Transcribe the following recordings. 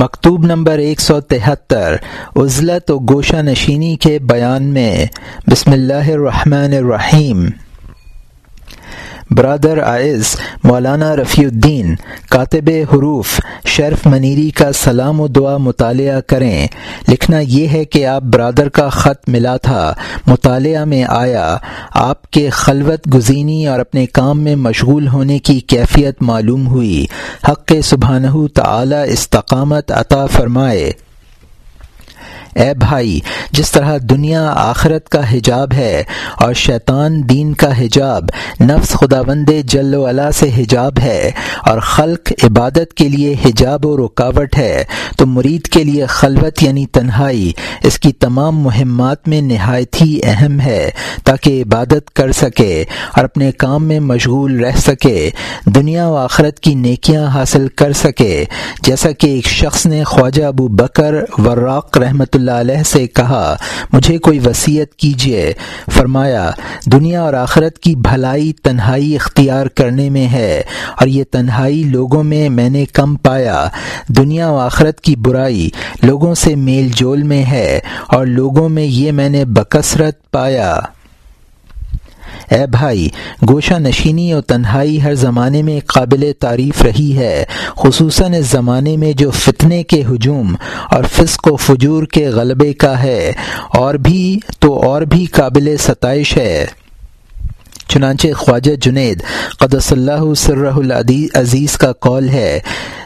مکتوب نمبر ایک سو تہتر، عزلت و گوشہ نشینی کے بیان میں۔ بسم اللہ الرحمن الرحیم۔ برادر آئز مولانا رفیع الدین، کاتب حروف، شرف منیری کا سلام و دعا مطالعہ کریں۔ لکھنا یہ ہے کہ آپ برادر کا خط ملا تھا، مطالعہ میں آیا، آپ کے خلوت گزینی اور اپنے کام میں مشغول ہونے کی کیفیت معلوم ہوئی۔ حق سبحانہ تعالی استقامت عطا فرمائے۔ اے بھائی، جس طرح دنیا آخرت کا حجاب ہے اور شیطان دین کا حجاب، نفس خداوند جل و علا سے حجاب ہے اور خلق عبادت کے لیے حجاب و رکاوٹ ہے، تو مرید کے لیے خلوت یعنی تنہائی، اس کی تمام مہمات میں نہایت ہی اہم ہے تاکہ عبادت کر سکے اور اپنے کام میں مشغول رہ سکے، دنیا و آخرت کی نیکیاں حاصل کر سکے۔ جیسا کہ ایک شخص نے خواجہ ابو بکر وراق رحمۃ اللہ اللہ علیہ سے کہا، مجھے کوئی وصیت کیجیے فرمایا، دنیا اور آخرت کی بھلائی تنہائی اختیار کرنے میں ہے اور یہ تنہائی لوگوں میں میں نے کم پایا۔ دنیا و آخرت کی برائی لوگوں سے میل جول میں ہے اور لوگوں میں یہ میں نے بکثرت پایا۔ اے بھائی، گوشہ نشینی اور تنہائی ہر زمانے میں قابل تعریف رہی ہے، خصوصاً اس زمانے میں جو فتنے کے ہجوم اور فسق و فجور کے غلبے کا ہے، اور بھی تو اور بھی قابل ستائش ہے۔ چنانچہ خواجہ جنید قدس اللہ سرہ العزیز کا کال ہے،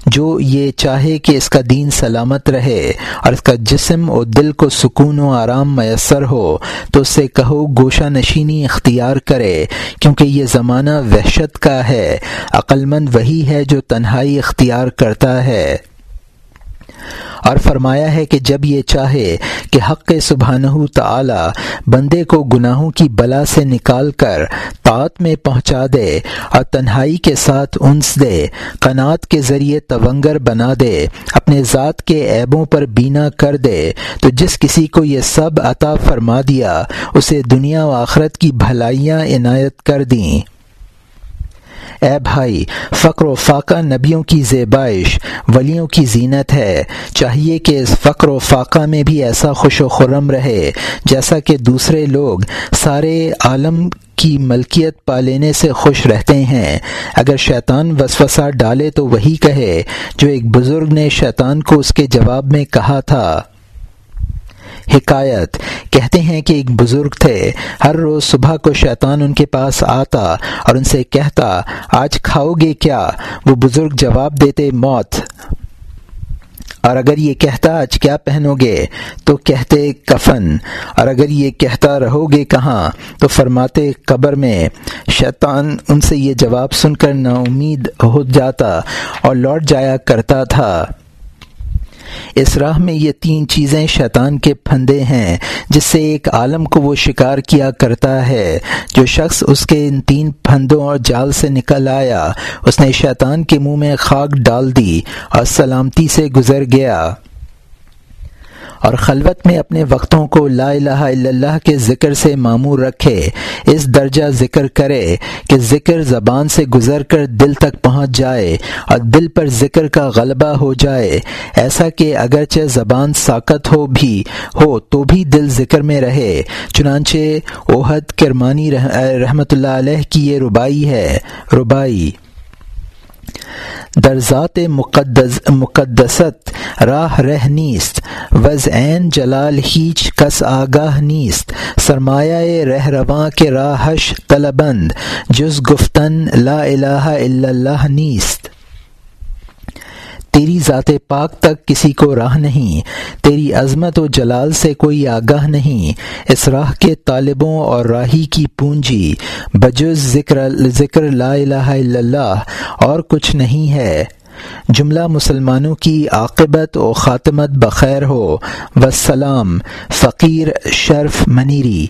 جو یہ چاہے کہ اس کا دین سلامت رہے اور اس کا جسم و دل کو سکون و آرام میسر ہو، تو اس سے کہو گوشہ نشینی اختیار کرے، کیونکہ یہ زمانہ وحشت کا ہے، عقلمند وہی ہے جو تنہائی اختیار کرتا ہے۔ اور فرمایا ہے کہ جب یہ چاہے کہ حق سبحانہ تعالی بندے کو گناہوں کی بلا سے نکال کر طاعت میں پہنچا دے اور تنہائی کے ساتھ انس دے قنات کے ذریعے تونگر بنا دے، اپنے ذات کے عیبوں پر بینا کر دے، تو جس کسی کو یہ سب عطا فرما دیا، اسے دنیا و آخرت کی بھلائیاں عنایت کر دیں۔ اے بھائی، فقر و فاقہ نبیوں کی زیبائش، ولیوں کی زینت ہے۔ چاہیے کہ اس فقر و فاقہ میں بھی ایسا خوش و خرم رہے، جیسا کہ دوسرے لوگ سارے عالم کی ملکیت پا لینے سے خوش رہتے ہیں۔ اگر شیطان وسوسہ ڈالے تو وہی کہے، جو ایک بزرگ نے شیطان کو اس کے جواب میں کہا تھا۔ حکایت۔ کہتے ہیں کہ ایک بزرگ تھے۔ ہر روز صبح کو شیطان ان کے پاس آتا اور ان سے کہتا، آج کھاؤ گے کیا؟ وہ بزرگ جواب دیتے، موت۔ اور اگر یہ کہتا، آج کیا پہنو گے؟ تو کہتے، کفن۔ اور اگر یہ کہتا، رہو گے کہاں؟ تو فرماتے، قبر میں۔ شیطان ان سے یہ جواب سن کر نا امید ہو جاتا اور لوٹ جایا کرتا تھا۔ اس راہ میں یہ تین چیزیں شیطان کے پھندے ہیں، جس سے ایک عالم کو وہ شکار کیا کرتا ہے۔ جو شخص اس کے ان تین پھندوں اور جال سے نکل آیا، اس نے شیطان کے منہ میں خاک ڈال دی اور سلامتی سے گزر گیا۔ اور خلوت میں اپنے وقتوں کو لا الہ الا اللہ کے ذکر سے معمور رکھے، اس درجہ ذکر کرے کہ ذکر زبان سے گزر کر دل تک پہنچ جائے اور دل پر ذکر کا غلبہ ہو جائے۔ ایسا کہ اگرچہ زبان ساکت ہو بھی ہو، تو بھی دل ذکر میں رہے۔ چنانچہ اوہد کرمانی رحمۃ اللہ علیہ کی یہ ربائی ہے۔ ربائی در ذات مقدس مقدست راہ رہ نیست وز عین جلال ہیچ کس آگاہ نیست۔ سرمایہ رہ رواں کے راہش طلبند، جز گفتن لا الہ الا اللہ نیست۔ تیری ذات پاک تک کسی کو راہ نہیں، تیری عظمت و جلال سے کوئی آگاہ نہیں، اس راہ کے طالبوں اور راہی کی پونجی، بجز ذکر ذکر لا الہ الا اللہ اور کچھ نہیں ہے۔ جملہ مسلمانوں کی عاقبت و خاتمت بخیر ہو۔ وسلام فقیر شرف منیری۔